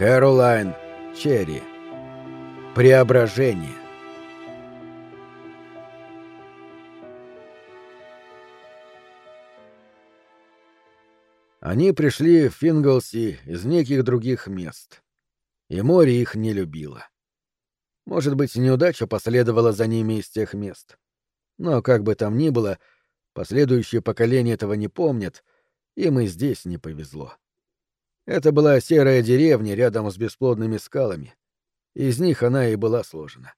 Кэролайн Черри. Преображение. Они пришли в Фингалси из неких других мест, и море их не любило. Может быть, неудача последовала за ними из тех мест. Но как бы там ни было, последующие поколения этого не помнят, им и здесь не повезло. Это была серая деревня рядом с бесплодными скалами. Из них она и была сложена.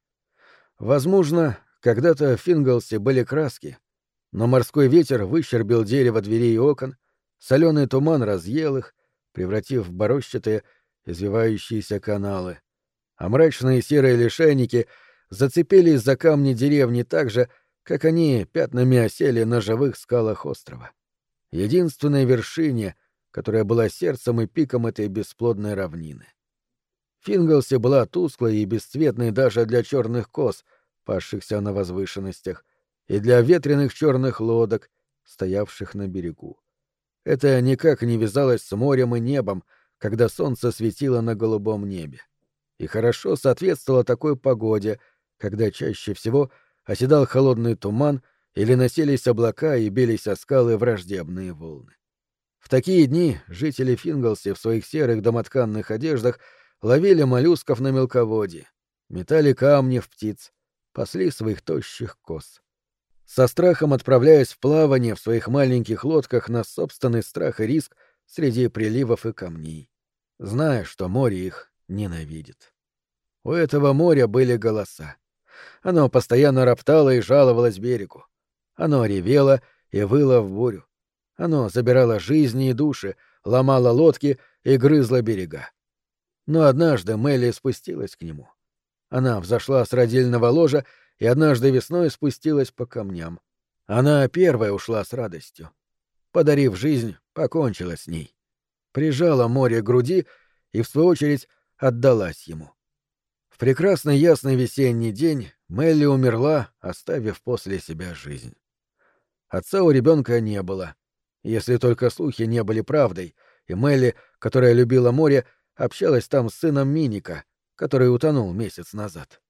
Возможно, когда-то в Фингалсе были краски, но морской ветер выщербил дерево дверей и окон, соленый туман разъел их, превратив в борощатые, извивающиеся каналы, а мрачные серые лишайники зацепились за камни деревни так же, как они пятнами осели на живых скалах острова. Единственной вершине, которая была сердцем и пиком этой бесплодной равнины. Фингалси была тусклой и бесцветной даже для черных коз, пасшихся на возвышенностях, и для ветреных черных лодок, стоявших на берегу. Это никак не вязалось с морем и небом, когда солнце светило на голубом небе. И хорошо соответствовало такой погоде, когда чаще всего оседал холодный туман или носились облака и бились о скалы враждебные волны. В такие дни жители Фингалси в своих серых домотканных одеждах ловили моллюсков на мелководье, метали камни в птиц, пасли своих тощих коз. Со страхом отправляясь в плавание в своих маленьких лодках на собственный страх и риск среди приливов и камней, зная, что море их ненавидит. У этого моря были голоса. Оно постоянно роптало и жаловалось берегу. Оно ревело и выло в бурю. Оно забирало жизни и души, ломало лодки и грызло берега. Но однажды Мелли спустилась к нему. Она взошла с родильного ложа и однажды весной спустилась по камням. Она первая ушла с радостью. Подарив жизнь, покончила с ней. Прижала море к груди и, в свою очередь, отдалась ему. В прекрасный ясный весенний день Мелли умерла, оставив после себя жизнь. Отца у ребенка не было, если только слухи не были правдой, и Мелли, которая любила море, общалась там с сыном Миника, который утонул месяц назад.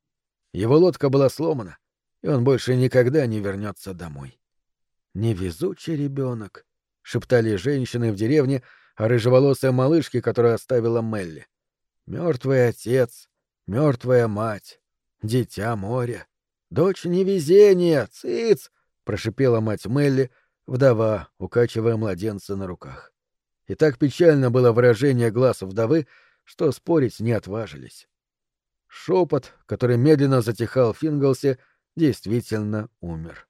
Его лодка была сломана, и он больше никогда не вернется домой. «Невезучий ребенок», — шептали женщины в деревне о рыжеволосой малышке, которую оставила Мелли. Мертвый отец, мертвая мать, дитя моря, дочь невезения, циц!» — прошипела мать Мелли, вдова, укачивая младенца на руках. И так печально было выражение глаз вдовы, что спорить не отважились. Шепот, который медленно затихал в Фингалсе, действительно умер.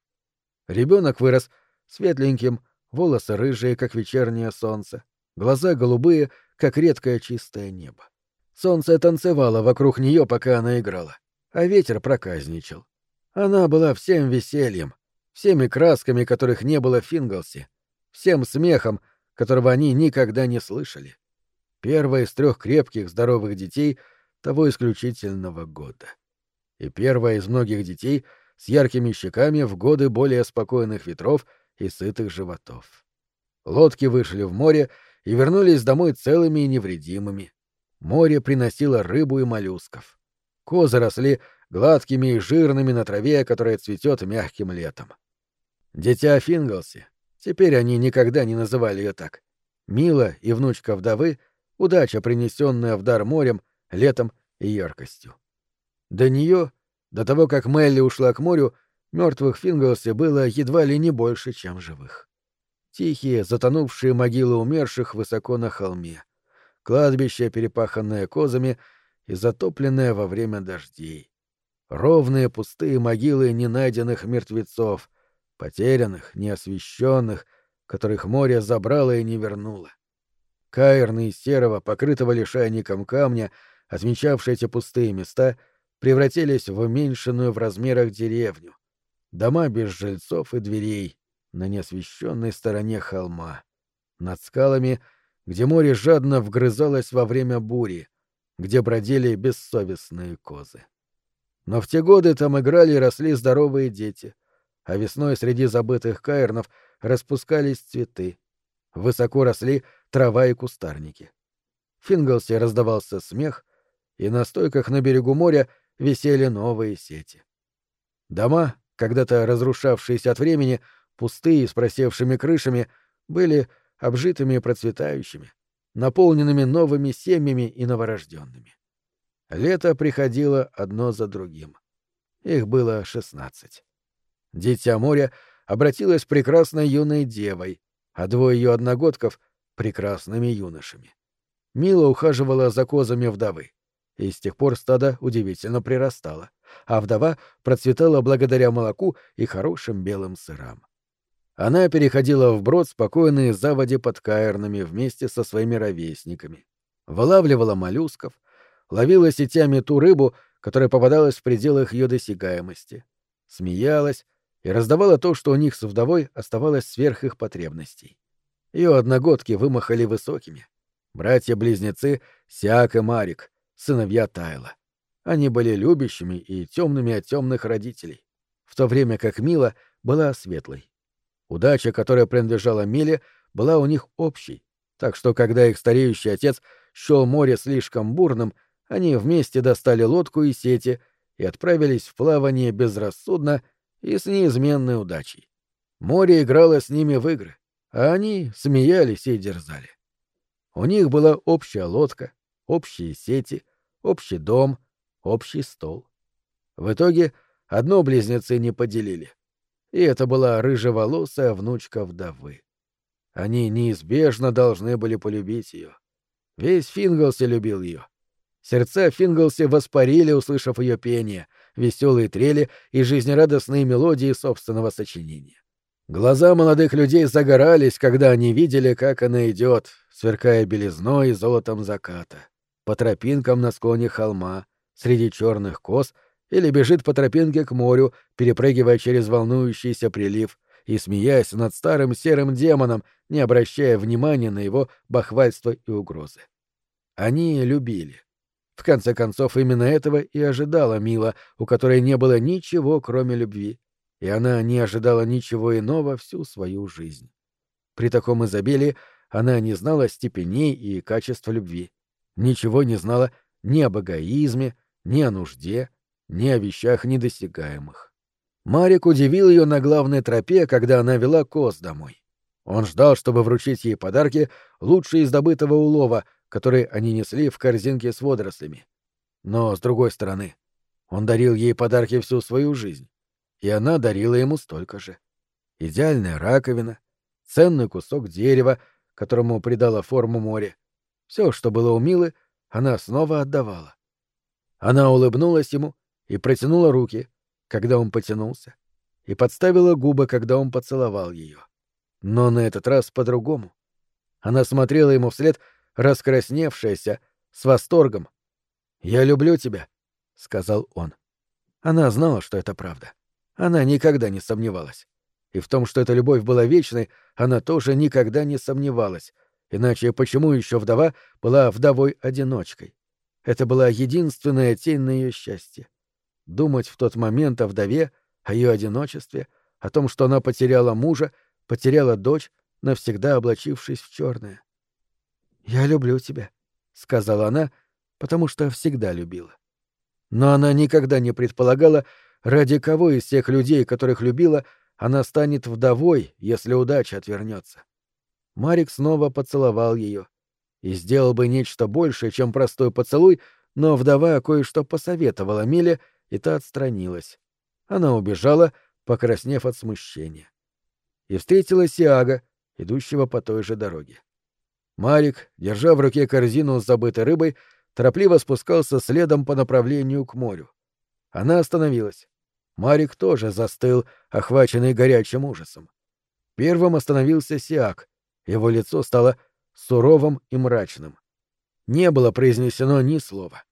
Ребенок вырос светленьким, волосы рыжие, как вечернее солнце, глаза голубые, как редкое чистое небо. Солнце танцевало вокруг нее, пока она играла, а ветер проказничал. Она была всем весельем, всеми красками, которых не было в Фингалсе, всем смехом, которого они никогда не слышали. Первая из трех крепких, здоровых детей того исключительного года. И первая из многих детей с яркими щеками в годы более спокойных ветров и сытых животов. Лодки вышли в море и вернулись домой целыми и невредимыми. Море приносило рыбу и моллюсков. Козы росли гладкими и жирными на траве, которая цветет мягким летом. Дитя Фингалси, теперь они никогда не называли ее так, Мила и внучка вдовы, удача, принесенная в дар морем, летом и яркостью. До нее, до того, как Мелли ушла к морю, мертвых Фингалсе было едва ли не больше, чем живых. Тихие, затонувшие могилы умерших высоко на холме. Кладбище, перепаханное козами и затопленное во время дождей. Ровные пустые могилы ненайденных мертвецов, потерянных, неосвещенных, которых море забрало и не вернуло. Каирны из серого, покрытого лишайником камня, отмечавшие эти пустые места, превратились в уменьшенную в размерах деревню. Дома без жильцов и дверей на неосвещенной стороне холма. Над скалами, где море жадно вгрызалось во время бури, где бродили бессовестные козы. Но в те годы там играли и росли здоровые дети, а весной среди забытых каирнов распускались цветы. Высоко росли трава и кустарники. В Фингалсе раздавался смех, и на стойках на берегу моря висели новые сети. Дома, когда-то разрушавшиеся от времени, пустые, с просевшими крышами, были обжитыми и процветающими, наполненными новыми семьями и новорожденными. Лето приходило одно за другим. Их было шестнадцать. Дитя моря обратилась прекрасной юной девой, а двое ее одногодков — прекрасными юношами. Мила ухаживала за козами вдовы, и с тех пор стадо удивительно прирастало, а вдова процветала благодаря молоку и хорошим белым сырам. Она переходила вброд спокойные заводи под Каэрнами вместе со своими ровесниками, вылавливала моллюсков, ловила сетями ту рыбу, которая попадалась в пределах ее досягаемости, смеялась и раздавала то, что у них с вдовой оставалось сверх их потребностей. Ее одногодки вымахали высокими. Братья-близнецы Сиак и Марик, сыновья Тайла. Они были любящими и темными от темных родителей, в то время как Мила была светлой. Удача, которая принадлежала Миле, была у них общей, так что когда их стареющий отец счел море слишком бурным, они вместе достали лодку и сети и отправились в плавание безрассудно и с неизменной удачей. Море играло с ними в игры, а они смеялись и дерзали. У них была общая лодка, общие сети, общий дом, общий стол. В итоге одно близнецы не поделили — и это была рыжеволосая внучка вдовы. Они неизбежно должны были полюбить ее. Весь Фингалси любил ее. Сердца Фингалси воспарили, услышав ее пение, веселые трели и жизнерадостные мелодии собственного сочинения. Глаза молодых людей загорались, когда они видели, как она идет, сверкая белизной и золотом заката, по тропинкам на склоне холма, среди черных коз или бежит по тропинке к морю, перепрыгивая через волнующийся прилив и смеясь над старым серым демоном, не обращая внимания на его бахвальство и угрозы. Они любили. В конце концов, именно этого и ожидала Мила, у которой не было ничего, кроме любви, и она не ожидала ничего иного всю свою жизнь. При таком изобилии она не знала степеней и качества любви, ничего не знала ни об эгоизме, ни о нужде, ни о вещах недосягаемых. Марик удивил ее на главной тропе, когда она вела коз домой. Он ждал, чтобы вручить ей подарки лучше из добытого улова, который они несли в корзинке с водорослями. Но, с другой стороны, он дарил ей подарки всю свою жизнь, и она дарила ему столько же. Идеальная раковина, ценный кусок дерева, которому придала форму море. Все, что было у Милы, она снова отдавала. Она улыбнулась ему и протянула руки, когда он потянулся, и подставила губы, когда он поцеловал ее. Но на этот раз по-другому. Она смотрела ему вслед, раскрасневшаяся, с восторгом. «Я люблю тебя», — сказал он. Она знала, что это правда. Она никогда не сомневалась. И в том, что эта любовь была вечной, она тоже никогда не сомневалась. Иначе почему еще вдова была вдовой-одиночкой? Это была единственная тень на ее счастье думать в тот момент о вдове, о ее одиночестве, о том, что она потеряла мужа, потеряла дочь, навсегда облачившись в черное. «Я люблю тебя», — сказала она, потому что всегда любила. Но она никогда не предполагала, ради кого из всех людей, которых любила, она станет вдовой, если удача отвернется. Марик снова поцеловал ее и сделал бы нечто большее, чем простой поцелуй, но вдова кое-что посоветовала Миле, и та отстранилась. Она убежала, покраснев от смущения. И встретила Сиага, идущего по той же дороге. Марик, держа в руке корзину с забытой рыбой, торопливо спускался следом по направлению к морю. Она остановилась. Марик тоже застыл, охваченный горячим ужасом. Первым остановился Сиак. Его лицо стало суровым и мрачным. Не было произнесено ни слова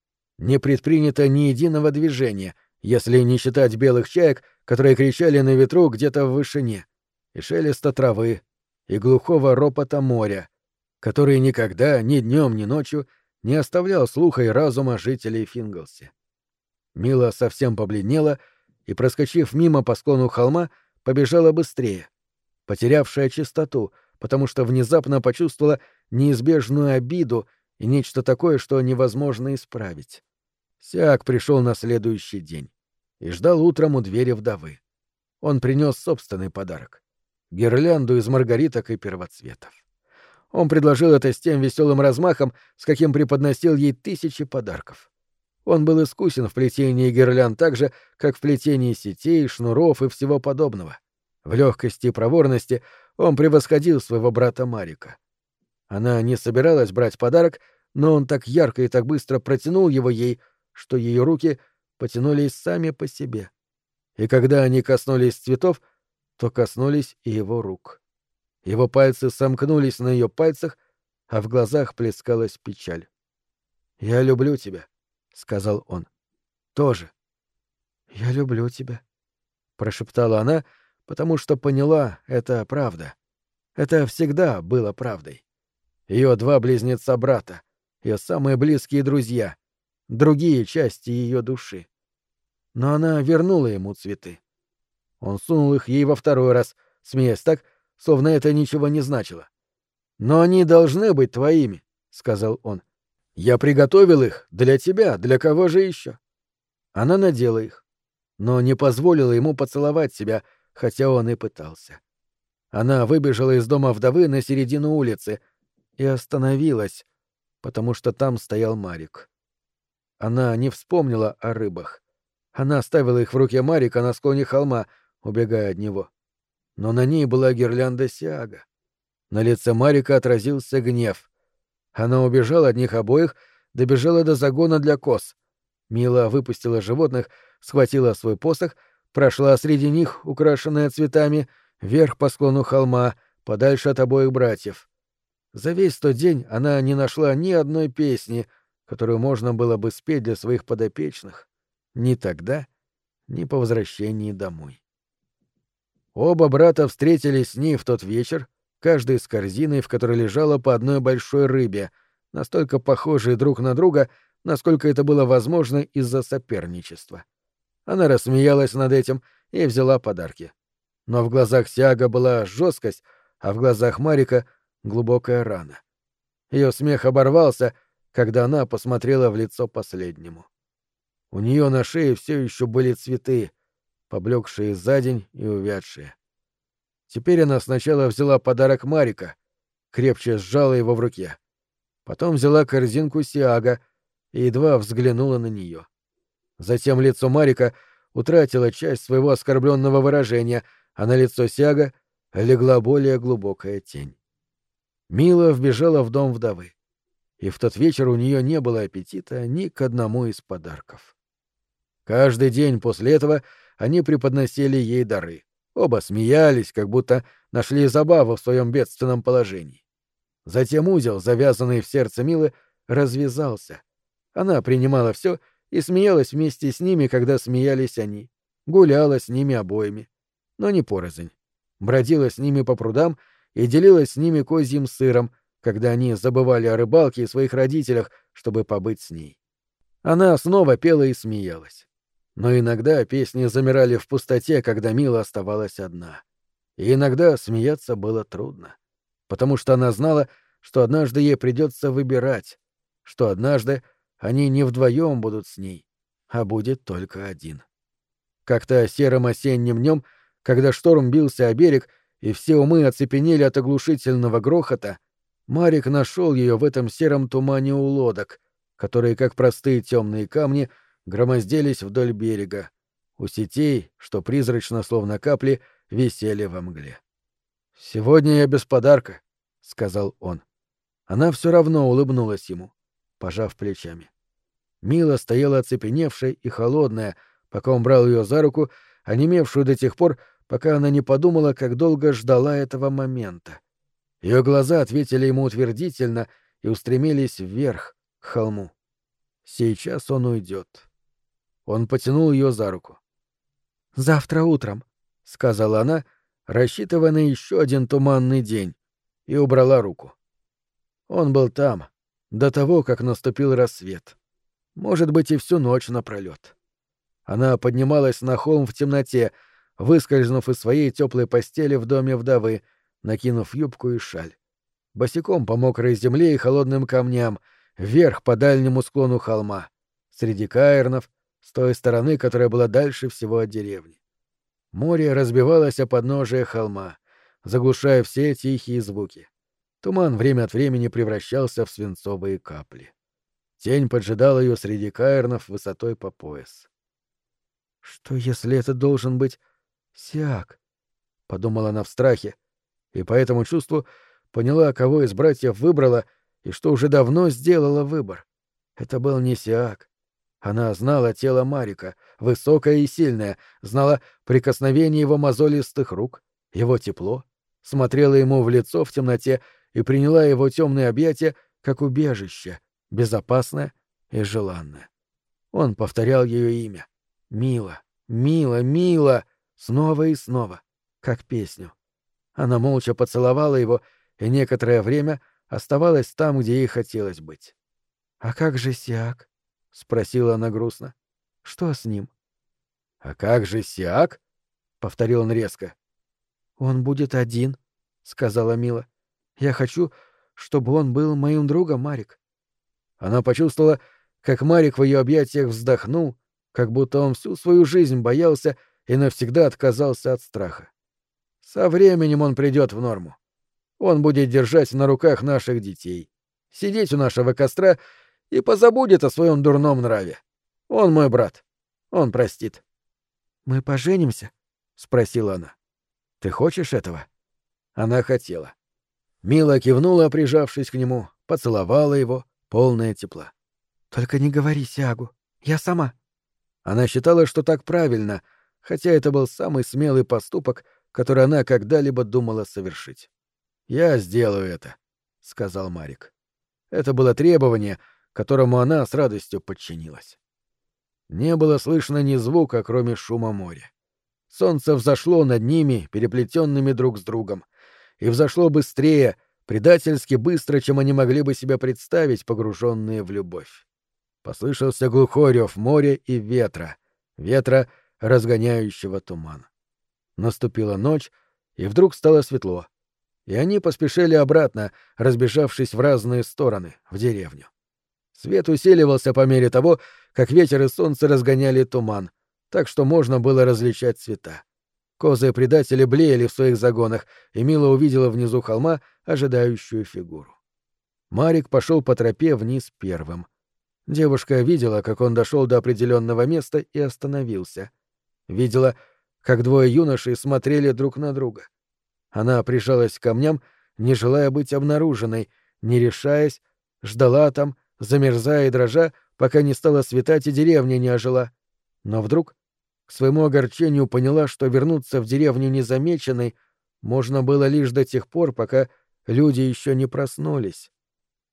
не предпринято ни единого движения, если не считать белых чаек, которые кричали на ветру где-то в вышине, и шелеста травы, и глухого ропота моря, который никогда, ни днем, ни ночью, не оставлял слуха и разума жителей Фингалси. Мила совсем побледнела и, проскочив мимо по склону холма, побежала быстрее, потерявшая чистоту, потому что внезапно почувствовала неизбежную обиду и нечто такое, что невозможно исправить. Сяк пришел на следующий день и ждал утром у двери вдовы. Он принес собственный подарок — гирлянду из маргариток и первоцветов. Он предложил это с тем веселым размахом, с каким преподносил ей тысячи подарков. Он был искусен в плетении гирлянд так же, как в плетении сетей, шнуров и всего подобного. В легкости и проворности он превосходил своего брата Марика. Она не собиралась брать подарок, но он так ярко и так быстро протянул его ей, что ее руки потянулись сами по себе. И когда они коснулись цветов, то коснулись и его рук. Его пальцы сомкнулись на ее пальцах, а в глазах плескалась печаль. «Я люблю тебя», — сказал он. «Тоже». «Я люблю тебя», — прошептала она, потому что поняла, это правда. Это всегда было правдой. Ее два близнеца-брата, ее самые близкие друзья, другие части ее души. Но она вернула ему цветы. Он сунул их ей во второй раз, смеясь так, словно это ничего не значило. «Но они должны быть твоими», — сказал он. «Я приготовил их для тебя, для кого же еще?» Она надела их, но не позволила ему поцеловать себя, хотя он и пытался. Она выбежала из дома вдовы на середину улицы и остановилась, потому что там стоял Марик. Она не вспомнила о рыбах. Она оставила их в руке Марика на склоне холма, убегая от него но на ней была гирлянда Сиага. На лице Марика отразился гнев. Она убежала от них обоих, добежала до загона для коз. Мила выпустила животных, схватила свой посох, прошла среди них, украшенная цветами, вверх по склону холма, подальше от обоих братьев. За весь тот день она не нашла ни одной песни, которую можно было бы спеть для своих подопечных. Ни тогда, ни по возвращении домой. Оба брата встретились с ней в тот вечер, каждый с корзиной, в которой лежала по одной большой рыбе, настолько похожие друг на друга, насколько это было возможно из-за соперничества. Она рассмеялась над этим и взяла подарки. Но в глазах Сиага была жесткость, а в глазах Марика — глубокая рана. Ее смех оборвался, когда она посмотрела в лицо последнему. У нее на шее все еще были цветы, поблекшие за день и увядшие. Теперь она сначала взяла подарок Марика, крепче сжала его в руке. Потом взяла корзинку Сиага и едва взглянула на нее. Затем лицо Марика утратило часть своего оскорбленного выражения, а на лицо Сиага легла более глубокая тень. Мила вбежала в дом вдовы, и в тот вечер у нее не было аппетита ни к одному из подарков. Каждый день после этого они преподносили ей дары. Оба смеялись, как будто нашли забаву в своем бедственном положении. Затем узел, завязанный в сердце Милы, развязался. Она принимала все и смеялась вместе с ними, когда смеялись они. Гуляла с ними обоими. Но не порознь. Бродила с ними по прудам и делилась с ними козьим сыром, когда они забывали о рыбалке и своих родителях, чтобы побыть с ней. Она снова пела и смеялась. Но иногда песни замирали в пустоте, когда Мила оставалась одна. И иногда смеяться было трудно, потому что она знала, что однажды ей придется выбирать, что однажды они не вдвоем будут с ней, а будет только один. Как-то серым осенним днем, когда шторм бился о берег и все умы оцепенели от оглушительного грохота, Марик нашел ее в этом сером тумане у лодок, которые, как простые темные камни, громоздились вдоль берега. У сетей, что призрачно, словно капли, висели во мгле. «Сегодня я без подарка», — сказал он. Она все равно улыбнулась ему, пожав плечами. Мила стояла оцепеневшая и холодная, пока он брал ее за руку, онемевшую до тех пор, пока она не подумала, как долго ждала этого момента. Ее глаза ответили ему утвердительно и устремились вверх, к холму. Сейчас он уйдет. Он потянул ее за руку. «Завтра утром», — сказала она, рассчитывая на еще один туманный день, и убрала руку. Он был там, до того, как наступил рассвет. Может быть, и всю ночь напролет. Она поднималась на холм в темноте, выскользнув из своей теплой постели в доме вдовы, накинув юбку и шаль. Босиком по мокрой земле и холодным камням, вверх по дальнему склону холма, среди каирнов, с той стороны, которая была дальше всего от деревни. Море разбивалось о подножие холма, заглушая все тихие звуки. Туман время от времени превращался в свинцовые капли. Тень поджидала ее среди каирнов высотой по пояс. «Что, если это должен быть Сиак?» — подумала она в страхе, и по этому чувству поняла, кого из братьев выбрала и что уже давно сделала выбор. Это был не Сиак. Она знала тело Марика, высокое и сильное, знала прикосновение его мозолистых рук, его тепло, смотрела ему в лицо в темноте и приняла его темные объятия как убежище, безопасное и желанное. Он повторял ее имя. «Мила, мила, мила!» снова и снова, как песню. Она молча поцеловала его и некоторое время оставалась там, где ей хотелось быть. «А как же Сиак?» — спросила она грустно. «Что с ним?» «А как же Сиак?» — повторил он резко. «Он будет один», — сказала Мила. «Я хочу, чтобы он был моим другом, Марик». Она почувствовала, как Марик в ее объятиях вздохнул, как будто он всю свою жизнь боялся и навсегда отказался от страха. Со временем он придет в норму. Он будет держать на руках наших детей, сидеть у нашего костра и позабудет о своем дурном нраве. Он мой брат. Он простит. Мы поженимся? спросила она. Ты хочешь этого? Она хотела. Мила кивнула, прижавшись к нему, поцеловала его, полное тепла. Только не говори Сиагу. Я сама. Она считала, что так правильно, хотя это был самый смелый поступок, который она когда-либо думала совершить. «Я сделаю это», — сказал Марик. Это было требование, которому она с радостью подчинилась. Не было слышно ни звука, кроме шума моря. Солнце взошло над ними, переплетенными друг с другом, и взошло быстрее, предательски быстро, чем они могли бы себе представить, погруженные в любовь. Послышался глухой рев моря и ветра, ветра, разгоняющего туман. Наступила ночь, и вдруг стало светло, и они поспешили обратно, разбежавшись в разные стороны, в деревню. Свет усиливался по мере того, как ветер и солнце разгоняли туман, так что можно было различать цвета. Козы-предатели блеяли в своих загонах, и Мила увидела внизу холма ожидающую фигуру. Марик пошел по тропе вниз первым. Девушка видела, как он дошел до определенного места и остановился. Видела, как двое юношей смотрели друг на друга. Она прижалась к камням, не желая быть обнаруженной, не решаясь, ждала там, замерзая и дрожа, пока не стало светать и деревня не ожила. Но вдруг, к своему огорчению, поняла, что вернуться в деревню незамеченной можно было лишь до тех пор, пока люди еще не проснулись.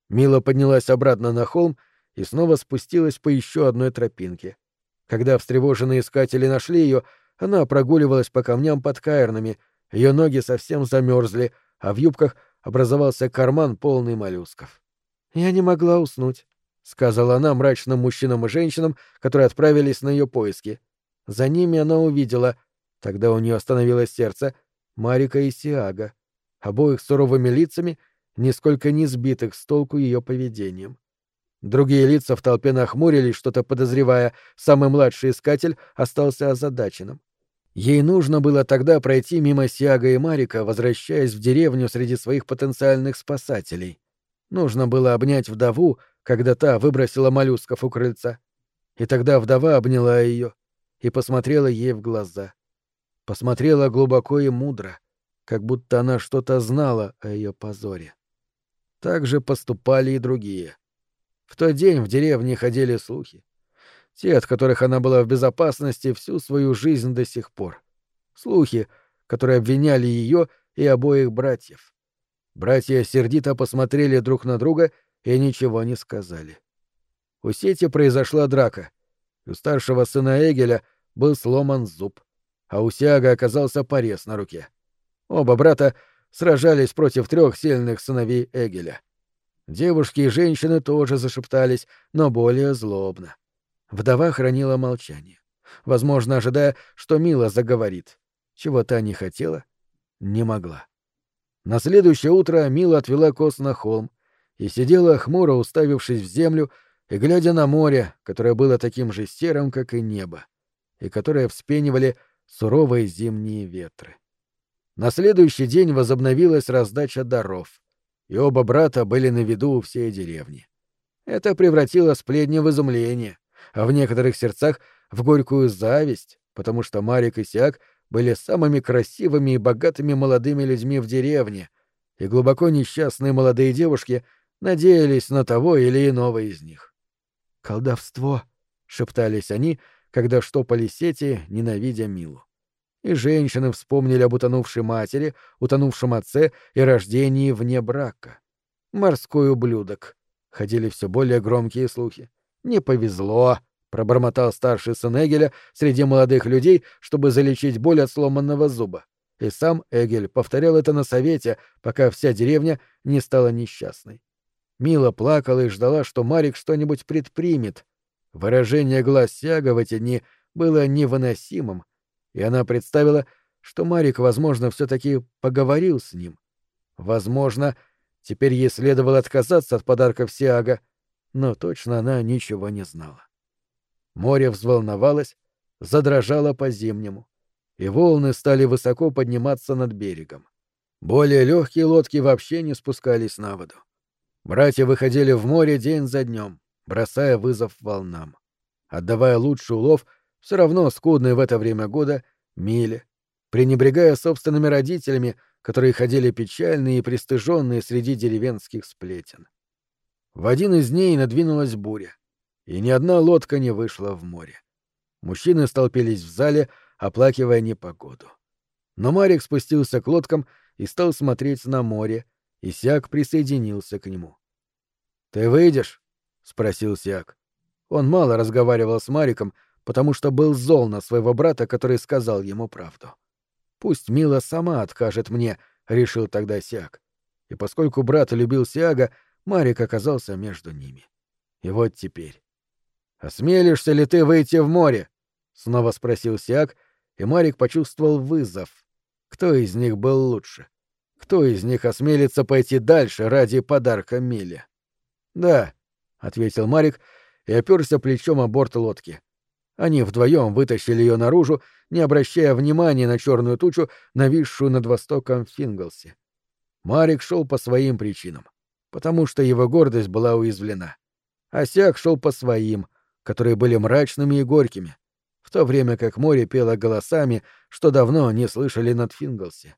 Мила поднялась обратно на холм и снова спустилась по еще одной тропинке. Когда встревоженные искатели нашли ее, она прогуливалась по камням под каирнами, ее ноги совсем замерзли, а в юбках образовался карман полный моллюсков. «Я не могла уснуть», — сказала она мрачным мужчинам и женщинам, которые отправились на ее поиски. За ними она увидела, тогда у нее остановилось сердце, Марика и Сиага, обоих суровыми лицами, нисколько не сбитых с толку ее поведением. Другие лица в толпе нахмурились, что-то подозревая, самый младший искатель остался озадаченным. Ей нужно было тогда пройти мимо Сиага и Марика, возвращаясь в деревню среди своих потенциальных спасателей. Нужно было обнять вдову, когда та выбросила моллюсков у крыльца. И тогда вдова обняла ее и посмотрела ей в глаза. Посмотрела глубоко и мудро, как будто она что-то знала о ее позоре. Так же поступали и другие. В тот день в деревне ходили слухи те, от которых она была в безопасности всю свою жизнь до сих пор. Слухи, которые обвиняли ее и обоих братьев. Братья сердито посмотрели друг на друга и ничего не сказали. У сети произошла драка. У старшего сына Эгеля был сломан зуб, а у Сиага оказался порез на руке. Оба брата сражались против трех сильных сыновей Эгеля. Девушки и женщины тоже зашептались, но более злобно. Вдова хранила молчание, возможно, ожидая, что Мила заговорит. Чего та не хотела, не могла. На следующее утро Мила отвела коз на холм, и сидела хмуро уставившись в землю и глядя на море, которое было таким же серым, как и небо, и которое вспенивали суровые зимние ветры. На следующий день возобновилась раздача даров, и оба брата были на виду у всей деревни. Это превратило сплетни в изумление, а в некоторых сердцах — в горькую зависть, потому что Марик и Сиак были самыми красивыми и богатыми молодыми людьми в деревне, и глубоко несчастные молодые девушки надеялись на того или иного из них. «Колдовство!» — шептались они, когда штопали сети, ненавидя Милу. И женщины вспомнили об утонувшей матери, утонувшем отце и рождении вне брака. «Морской ублюдок!» — ходили все более громкие слухи. «Не повезло!» — пробормотал старший сын Эгеля среди молодых людей, чтобы залечить боль от сломанного зуба. И сам Эгель повторял это на совете, пока вся деревня не стала несчастной. Мила плакала и ждала, что Марик что-нибудь предпримет. Выражение глаз Сяга в эти дни было невыносимым, и она представила, что Марик, возможно, все-таки поговорил с ним. Возможно, теперь ей следовало отказаться от подарков Сиага, но точно она ничего не знала. Море взволновалось, задрожало по-зимнему, и волны стали высоко подниматься над берегом. Более легкие лодки вообще не спускались на воду. Братья выходили в море день за днем, бросая вызов волнам. Отдавая лучший улов, все равно скудный в это время года, миле, пренебрегая собственными родителями, которые ходили печальные и пристыженные среди деревенских сплетен. В один из дней надвинулась буря, и ни одна лодка не вышла в море. Мужчины столпились в зале, оплакивая непогоду. Но Марик спустился к лодкам и стал смотреть на море, и Сиак присоединился к нему. «Ты выйдешь?» — спросил Сиак. Он мало разговаривал с Мариком, потому что был зол на своего брата, который сказал ему правду. «Пусть Мила сама откажет мне», — решил тогда Сиак. И поскольку брат любил Сиага, Марик оказался между ними. И вот теперь. «Осмелишься ли ты выйти в море?» — снова спросил Сиак, и Марик почувствовал вызов. Кто из них был лучше? Кто из них осмелится пойти дальше ради подарка Миле? Да, ответил Марик и оперся плечом о борт лодки. Они вдвоем вытащили ее наружу, не обращая внимания на черную тучу, нависшую над востоком в Фингалсе. Марик шел по своим причинам, потому что его гордость была уязвлена. Осяк шел по своим, которые были мрачными и горькими, в то время как море пело голосами, что давно не слышали над Фингалсе.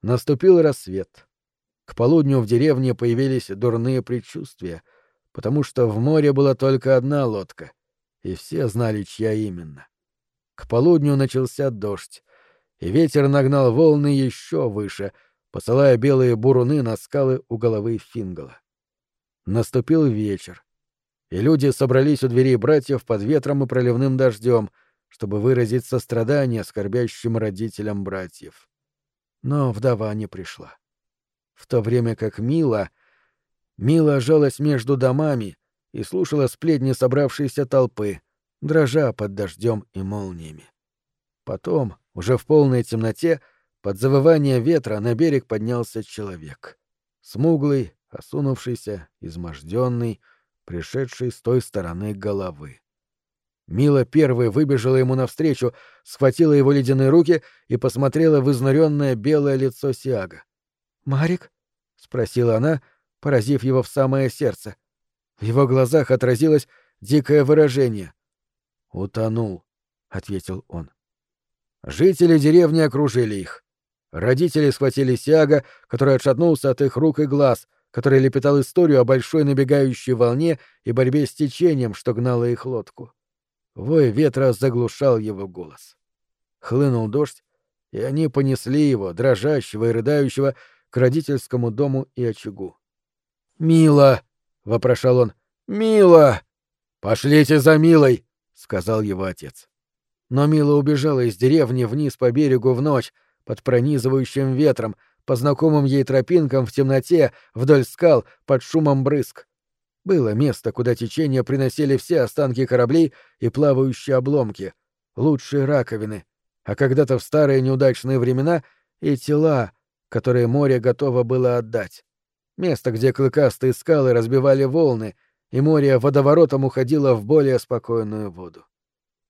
Наступил рассвет. К полудню в деревне появились дурные предчувствия, потому что в море была только одна лодка, и все знали, чья именно. К полудню начался дождь, и ветер нагнал волны еще выше, посылая белые буруны на скалы у головы Фингала. Наступил вечер, и люди собрались у дверей братьев под ветром и проливным дождем, чтобы выразить сострадание скорбящим родителям братьев но вдова не пришла. В то время как Мила... Мила жалась между домами и слушала сплетни собравшейся толпы, дрожа под дождем и молниями. Потом, уже в полной темноте, под завывание ветра на берег поднялся человек. Смуглый, осунувшийся, изможденный, пришедший с той стороны головы. Мила первой выбежала ему навстречу, схватила его ледяные руки и посмотрела в изнуренное белое лицо Сиага. «Марик?» — спросила она, поразив его в самое сердце. В его глазах отразилось дикое выражение. «Утонул», — ответил он. Жители деревни окружили их. Родители схватили Сиага, который отшатнулся от их рук и глаз, который лепетал историю о большой набегающей волне и борьбе с течением, что гнало их лодку. Вой ветра заглушал его голос. Хлынул дождь, и они понесли его, дрожащего и рыдающего, к родительскому дому и очагу. «Мила!» — вопрошал он. «Мила!» «Пошлите за Милой!» — сказал его отец. Но Мила убежала из деревни вниз по берегу в ночь, под пронизывающим ветром, по знакомым ей тропинкам в темноте, вдоль скал, под шумом брызг. Было место, куда течение приносили все останки кораблей и плавающие обломки, лучшие раковины, а когда-то в старые неудачные времена и тела, которые море готово было отдать. Место, где клыкастые скалы разбивали волны, и море водоворотом уходило в более спокойную воду.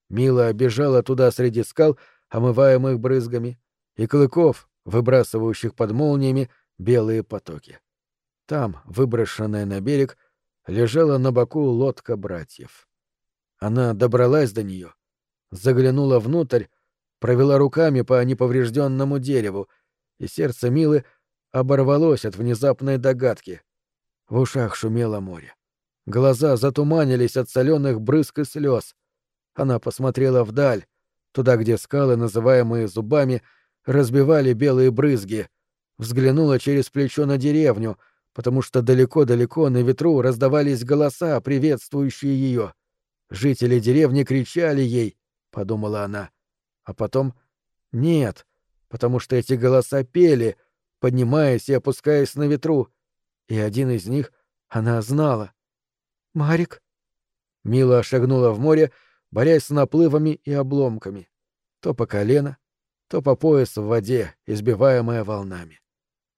Мила бежала туда среди скал, омываемых брызгами, и клыков, выбрасывающих под молниями белые потоки. Там, выброшенная на берег, лежала на боку лодка братьев. Она добралась до нее, заглянула внутрь, провела руками по неповрежденному дереву, и сердце Милы оборвалось от внезапной догадки. В ушах шумело море. Глаза затуманились от соленых брызг и слез. Она посмотрела вдаль, туда, где скалы, называемые зубами, разбивали белые брызги, взглянула через плечо на деревню, потому что далеко-далеко на ветру раздавались голоса, приветствующие ее. Жители деревни кричали ей, — подумала она. А потом — нет, потому что эти голоса пели, поднимаясь и опускаясь на ветру, и один из них она знала. «Марик?» Мила шагнула в море, борясь с наплывами и обломками. То по колено, то по пояс в воде, избиваемая волнами.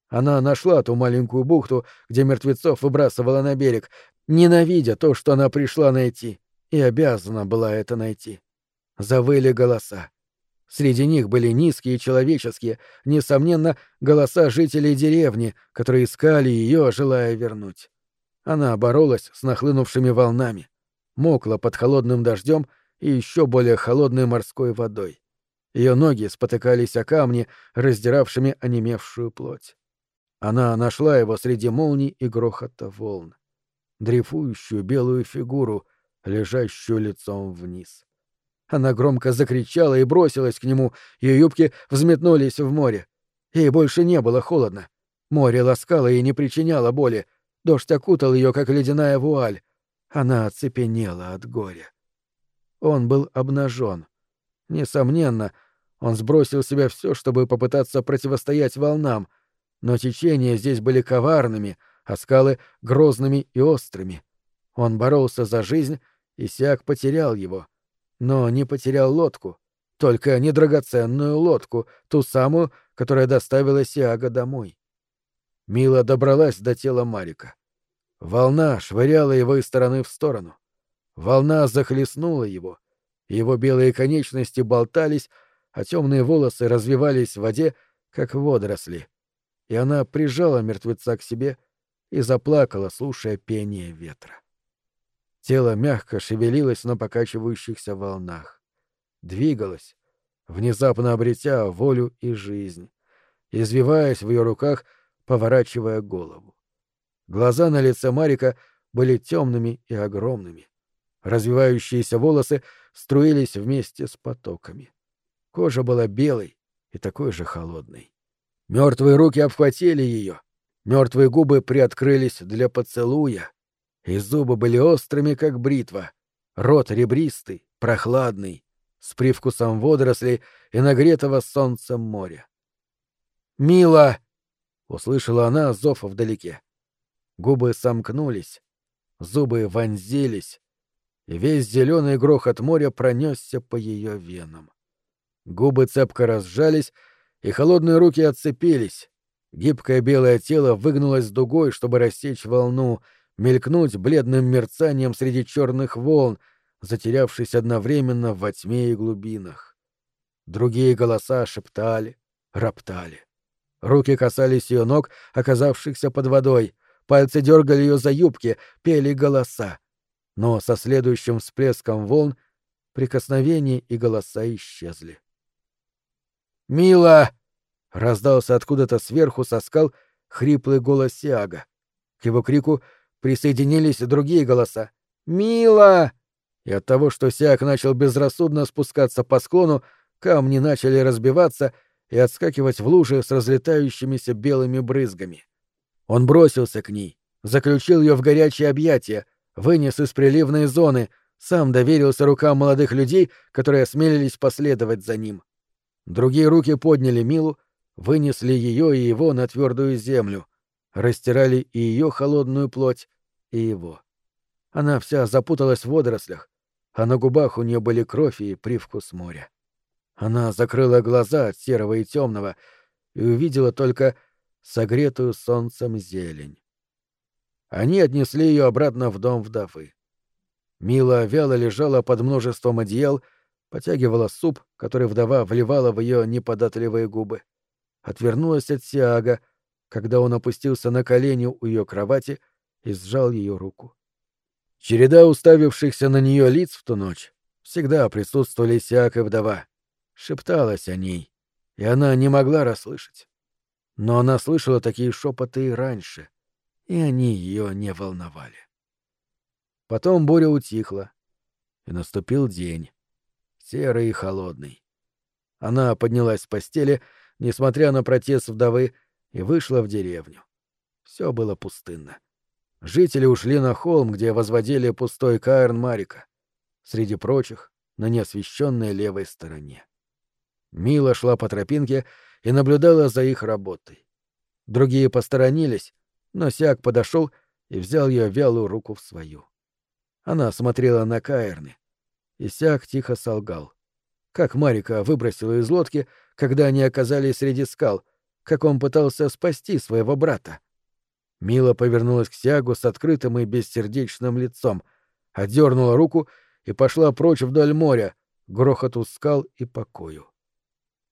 Она нашла ту маленькую бухту, где мертвецов выбрасывала на берег, ненавидя то, что она пришла найти, и обязана была это найти. Завыли голоса. Среди них были низкие человеческие, несомненно, голоса жителей деревни, которые искали ее, желая вернуть. Она боролась с нахлынувшими волнами, мокла под холодным дождем и еще более холодной морской водой. Ее ноги спотыкались о камни, раздиравшими онемевшую плоть. Она нашла его среди молний и грохота волн. Дрейфующую белую фигуру, лежащую лицом вниз. Она громко закричала и бросилась к нему, ее юбки взметнулись в море. Ей больше не было холодно. Море ласкало и не причиняло боли. Дождь окутал ее, как ледяная вуаль. Она оцепенела от горя. Он был обнажен. Несомненно, он сбросил с себя все, чтобы попытаться противостоять волнам, но течения здесь были коварными, а скалы — грозными и острыми. Он боролся за жизнь, и Сиак потерял его. Но не потерял лодку, только недрагоценную лодку, ту самую, которая доставила Сиага домой. Мила добралась до тела Марика. Волна швыряла его из стороны в сторону. Волна захлестнула его. Его белые конечности болтались, а темные волосы развивались в воде, как водоросли. И она прижала мертвеца к себе и заплакала, слушая пение ветра. Тело мягко шевелилось на покачивающихся волнах. Двигалось, внезапно обретя волю и жизнь, извиваясь в ее руках, поворачивая голову. Глаза на лице Марика были темными и огромными. Развивающиеся волосы струились вместе с потоками. Кожа была белой и такой же холодной. Мертвые руки обхватили ее. Мертвые губы приоткрылись для поцелуя, и зубы были острыми, как бритва. Рот ребристый, прохладный, с привкусом водорослей и нагретого солнцем моря. «Мила!» — услышала она зов вдалеке. Губы сомкнулись, зубы вонзились, и весь зеленый грохот моря пронесся по ее венам. Губы цепко разжались, и холодные руки отцепились. Гибкое белое тело выгнулось дугой, чтобы рассечь волну, мелькнуть бледным мерцанием среди черных волн, затерявшись одновременно во тьме и глубинах. Другие голоса шептали, роптали. Руки касались ее ног, оказавшихся под водой. Пальцы дергали ее за юбки, пели голоса. Но со следующим всплеском волн прикосновения и голоса исчезли. «Мила!» — раздался откуда-то сверху со скал хриплый голос Сиага. К его крику присоединились другие голоса. «Мила!» И от того, что Сиаг начал безрассудно спускаться по склону, камни начали разбиваться и отскакивать в лужи с разлетающимися белыми брызгами. Он бросился к ней, заключил ее в горячее объятия, вынес из приливной зоны, сам доверился рукам молодых людей, которые осмелились последовать за ним. Другие руки подняли Милу, вынесли ее и его на твердую землю, растирали и ее холодную плоть, и его. Она вся запуталась в водорослях, а на губах у нее были кровь и привкус моря. Она закрыла глаза от серого и темного и увидела только согретую солнцем зелень. они отнесли ее обратно в дом вдовы. Мила вяло лежала под множеством одеял, потягивала суп, который вдова вливала в ее неподатливые губы. Отвернулась от Сиага, когда он опустился на колени у ее кровати и сжал ее руку. Череда уставившихся на нее лиц в ту ночь всегда присутствовали Сиак и вдова. Шепталась о ней, и она не могла расслышать. Но она слышала такие шепоты и раньше, и они ее не волновали. Потом буря утихла, и наступил день, серый и холодный. Она поднялась с постели, несмотря на протест вдовы, и вышла в деревню. Все было пустынно. Жители ушли на холм, где возводили пустой Каэрн Марика. Среди прочих — на неосвещенной левой стороне. Мила шла по тропинке и наблюдала за их работой. Другие посторонились, но Сяк подошел и взял ее вялую руку в свою. Она смотрела на Каэрны. И Сяк тихо солгал. Как Марика выбросила из лодки, когда они оказались среди скал, как он пытался спасти своего брата. Мила повернулась к Сягу с открытым и бессердечным лицом, отдернула руку и пошла прочь вдоль моря, грохоту скал и покою.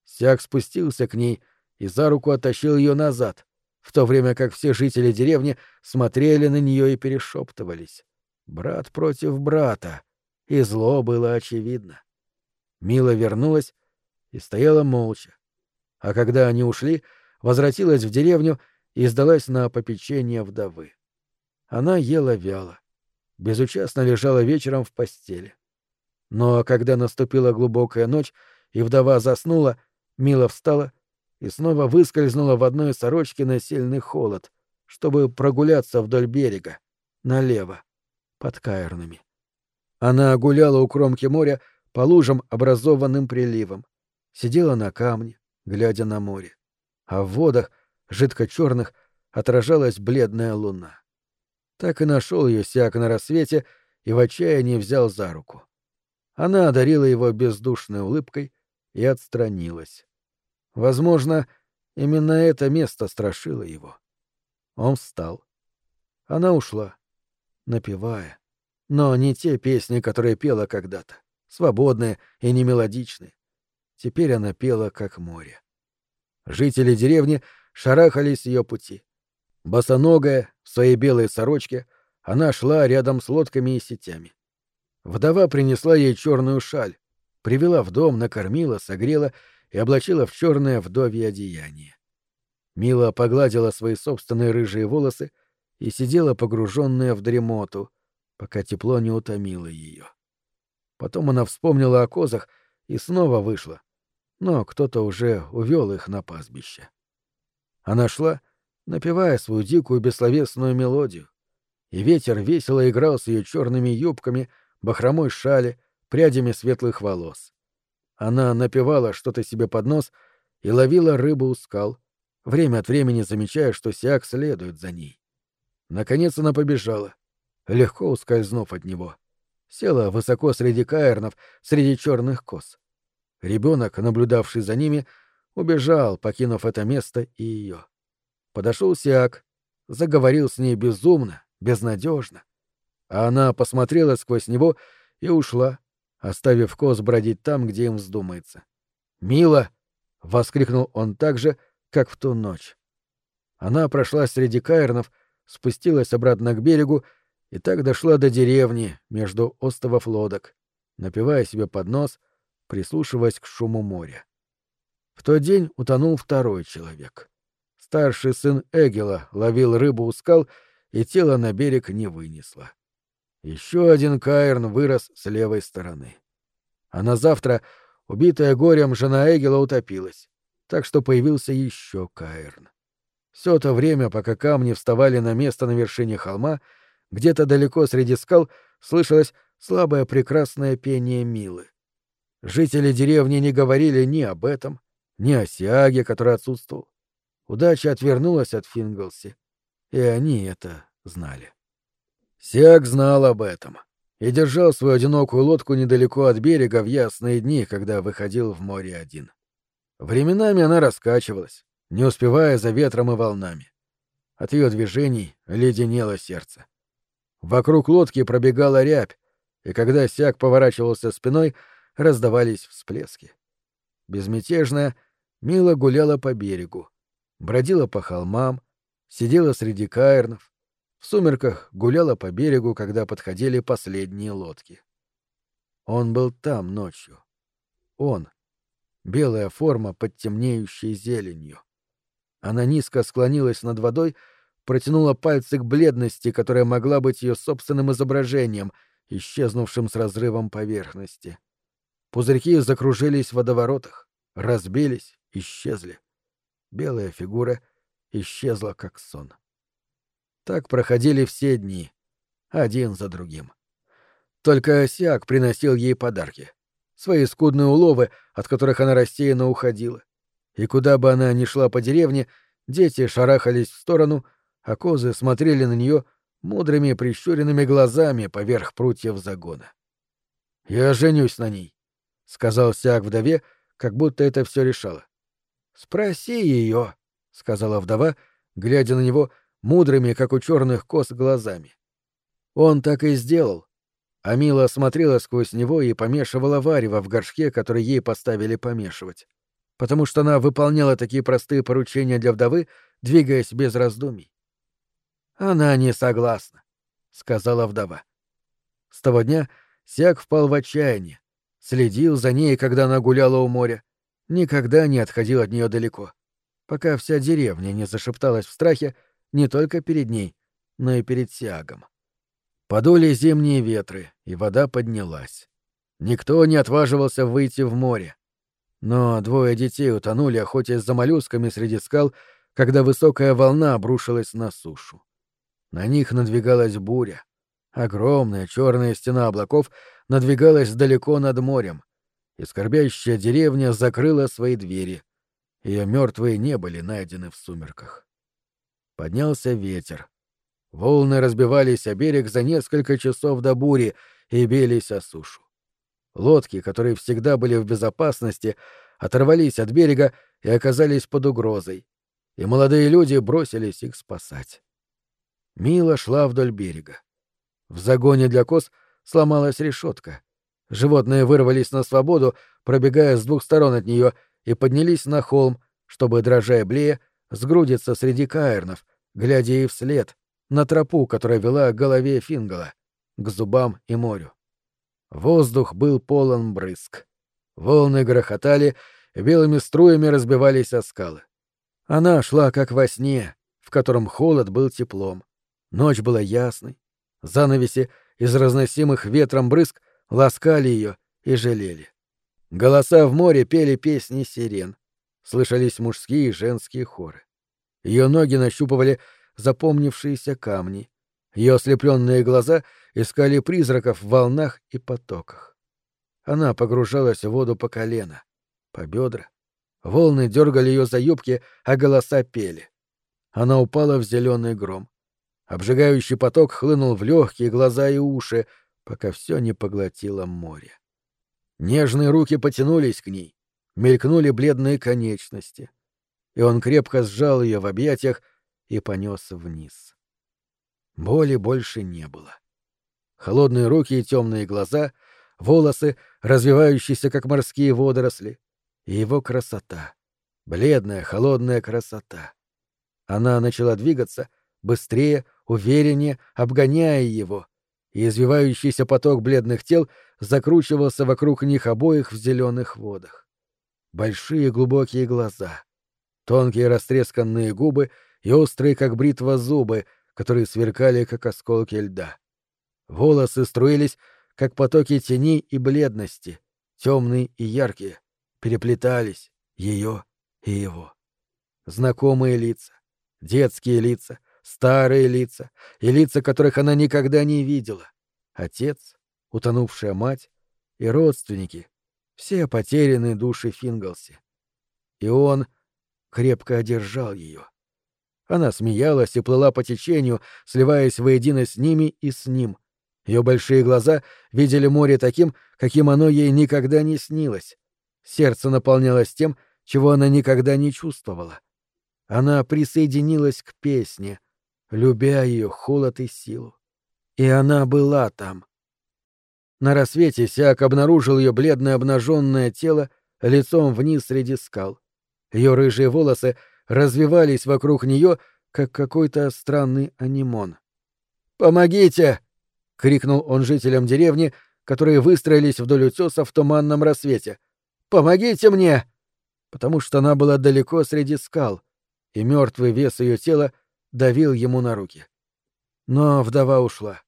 Сяг спустился к ней и за руку оттащил ее назад, в то время как все жители деревни смотрели на нее и перешептывались. Брат против брата, и зло было очевидно. Мила вернулась и стояла молча. А когда они ушли, возвратилась в деревню и сдалась на попечение вдовы. Она ела вяло, безучастно лежала вечером в постели. Но когда наступила глубокая ночь, и вдова заснула, Мила встала и снова выскользнула в одной сорочке на сильный холод, чтобы прогуляться вдоль берега, налево, под Каернами. Она гуляла у кромки моря по лужам, образованным приливом, сидела на камне, глядя на море, а в водах, жидко-черных, отражалась бледная луна. Так и нашел ее Сиак на рассвете и в отчаянии взял за руку. Она одарила его бездушной улыбкой и отстранилась. Возможно, именно это место страшило его. Он встал. Она ушла, напевая, но не те песни, которые пела когда-то, свободные и немелодичные. Теперь она пела, как море. Жители деревни шарахались ее пути. Босоногая, в своей белой сорочке, она шла рядом с лодками и сетями. Вдова принесла ей черную шаль, привела в дом, накормила, согрела и облачила в черное вдовье одеяние. Мила погладила свои собственные рыжие волосы и сидела погруженная в дремоту, пока тепло не утомило ее. Потом она вспомнила о козах и снова вышла, но кто-то уже увел их на пастбище. Она шла, напевая свою дикую бессловесную мелодию, и ветер весело играл с ее черными юбками, бахромой шали, прядями светлых волос. Она напевала что-то себе под нос и ловила рыбу у скал, время от времени замечая, что Сиак следует за ней. Наконец она побежала, легко ускользнув от него. Села высоко среди каэрнов, среди черных коз. Ребенок, наблюдавший за ними, убежал, покинув это место и ее. Подошел Сиак, заговорил с ней безумно, безнадежно. А она посмотрела сквозь него и ушла, оставив коз бродить там, где им вздумается. «Мила!» — воскликнул он так же, как в ту ночь. Она прошла среди каернов, спустилась обратно к берегу и так дошла до деревни между островов лодок, напивая себе под нос, прислушиваясь к шуму моря. В тот день утонул второй человек. Старший сын Эгела ловил рыбу у скал, и тело на берег не вынесло. Еще один Каирн вырос с левой стороны. А на завтра убитая горем жена Эгела утопилась, так что появился еще Каирн. Все то время, пока камни вставали на место на вершине холма, где-то далеко среди скал слышалось слабое прекрасное пение Милы. Жители деревни не говорили ни об этом, ни о Сиаге, который отсутствовал. Удача отвернулась от Фингалси, и они это знали. Сиак знал об этом и держал свою одинокую лодку недалеко от берега в ясные дни, когда выходил в море один. Временами она раскачивалась, не успевая за ветром и волнами. От ее движений леденело сердце. Вокруг лодки пробегала рябь, и когда Сяк поворачивался спиной, раздавались всплески. Безмятежная, Мила гуляла по берегу, бродила по холмам, сидела среди каирнов, в сумерках гуляла по берегу, когда подходили последние лодки. Он был там ночью. Он. Белая форма под темнеющей зеленью. Она низко склонилась над водой, протянула пальцы к бледности, которая могла быть ее собственным изображением, исчезнувшим с разрывом поверхности. Пузырьки закружились в водоворотах, разбились, исчезли. Белая фигура исчезла, как сон. Так проходили все дни, один за другим. Только Осяк приносил ей подарки. Свои скудные уловы, от которых она рассеянно уходила. И куда бы она ни шла по деревне, дети шарахались в сторону, а козы смотрели на нее мудрыми прищуренными глазами поверх прутьев загона. «Я женюсь на ней», — сказал Сяк вдове, как будто это все решало. «Спроси ее», — сказала вдова, глядя на него мудрыми, как у черных кос, глазами. Он так и сделал. А Мила смотрела сквозь него и помешивала варево в горшке, который ей поставили помешивать. Потому что она выполняла такие простые поручения для вдовы, двигаясь без раздумий. «Она не согласна», — сказала вдова. С того дня Сяк впал в отчаяние, следил за ней, когда она гуляла у моря, никогда не отходил от нее далеко, пока вся деревня не зашепталась в страхе, не только перед ней, но и перед Сиагом. Подули зимние ветры, и вода поднялась. Никто не отваживался выйти в море. Но двое детей утонули, охотясь за моллюсками среди скал, когда высокая волна обрушилась на сушу. На них надвигалась буря. Огромная черная стена облаков надвигалась далеко над морем, и скорбящая деревня закрыла свои двери. Ее мертвые не были найдены в сумерках. Поднялся ветер. Волны разбивались о берег за несколько часов до бури и бились о сушу. Лодки, которые всегда были в безопасности, оторвались от берега и оказались под угрозой, и молодые люди бросились их спасать. Мила шла вдоль берега. В загоне для коз сломалась решетка. Животные вырвались на свободу, пробегая с двух сторон от нее, и поднялись на холм, чтобы, дрожа и блея, сгрудиться среди каэрнов, глядя ей вслед, на тропу, которая вела к голове Фингала, к зубам и морю. Воздух был полон брызг. Волны грохотали, белыми струями разбивались о скалы. Она шла как во сне, в котором холод был теплом. Ночь была ясной. Занавеси из разносимых ветром брызг ласкали ее и жалели. Голоса в море пели песни сирен. Слышались мужские и женские хоры. Ее ноги нащупывали запомнившиеся камни. Ее ослепленные глаза искали призраков в волнах и потоках. Она погружалась в воду по колено, по бедра. Волны дергали ее за юбки, а голоса пели. Она упала в зеленый гром. Обжигающий поток хлынул в легкие глаза и уши, пока все не поглотило море. Нежные руки потянулись к ней, мелькнули бледные конечности, и он крепко сжал ее в объятиях и понес вниз. Боли больше не было. Холодные руки и темные глаза, волосы, развивающиеся, как морские водоросли, и его красота. Бледная, холодная красота. Она начала двигаться, быстрее, увереннее, обгоняя его, и извивающийся поток бледных тел закручивался вокруг них обоих в зеленых водах большие глубокие глаза, тонкие растресканные губы и острые, как бритва, зубы, которые сверкали, как осколки льда. Волосы струились, как потоки тени и бледности, темные и яркие, переплетались ее и его. Знакомые лица, детские лица, старые лица и лица, которых она никогда не видела. Отец, утонувшая мать и родственники, все потерянные души Фингалси. И он крепко одержал ее. Она смеялась и плыла по течению, сливаясь воедино с ними и с ним. Ее большие глаза видели море таким, каким оно ей никогда не снилось. Сердце наполнялось тем, чего она никогда не чувствовала. Она присоединилась к песне, любя ее холод и силу. И она была там. На рассвете Сиак обнаружил ее бледное обнаженное тело лицом вниз среди скал. Ее рыжие волосы развивались вокруг нее, как какой-то странный анимон. «Помогите!» — крикнул он жителям деревни, которые выстроились вдоль утеса в туманном рассвете. «Помогите мне!» Потому что она была далеко среди скал, и мертвый вес ее тела давил ему на руки. Но вдова ушла.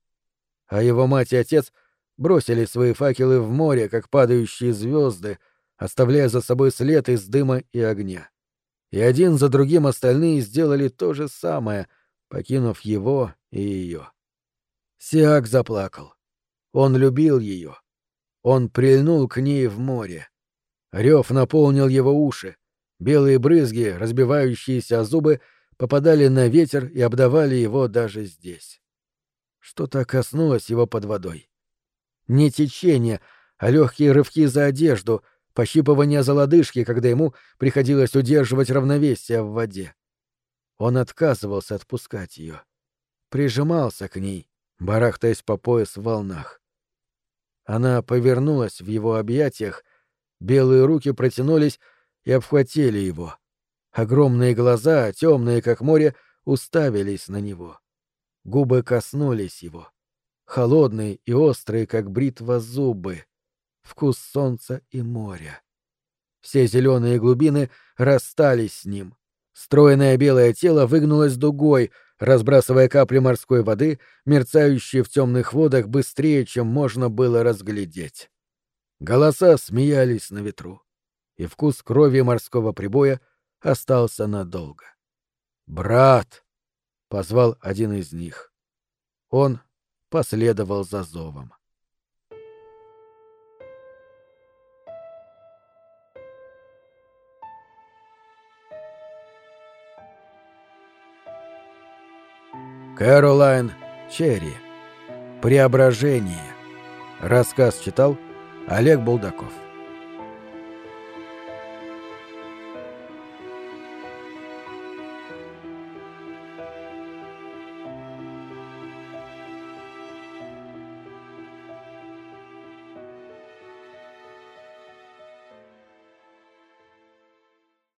А его мать и отец бросили свои факелы в море, как падающие звезды, оставляя за собой след из дыма и огня. И один за другим остальные сделали то же самое, покинув его и ее. Сиак заплакал. Он любил ее. Он прильнул к ней в море. Рев наполнил его уши. Белые брызги, разбивающиеся о зубы, попадали на ветер и обдавали его даже здесь. Что-то коснулось его под водой. Не течение, а легкие рывки за одежду, пощипывание за лодыжки, когда ему приходилось удерживать равновесие в воде. Он отказывался отпускать ее. Прижимался к ней, барахтаясь по пояс в волнах. Она повернулась в его объятиях, белые руки протянулись и обхватили его. Огромные глаза, темные как море, уставились на него. Губы коснулись его. Холодные и острые, как бритва зубы. Вкус солнца и моря. Все зеленые глубины расстались с ним. Стройное белое тело выгнулось дугой, разбрасывая капли морской воды, мерцающие в темных водах быстрее, чем можно было разглядеть. Голоса смеялись на ветру и вкус крови морского прибоя остался надолго. «Брат!» — позвал один из них. Он последовал за зовом. Кэролайн Черри. Преображение. Рассказ читал Олег Булдаков.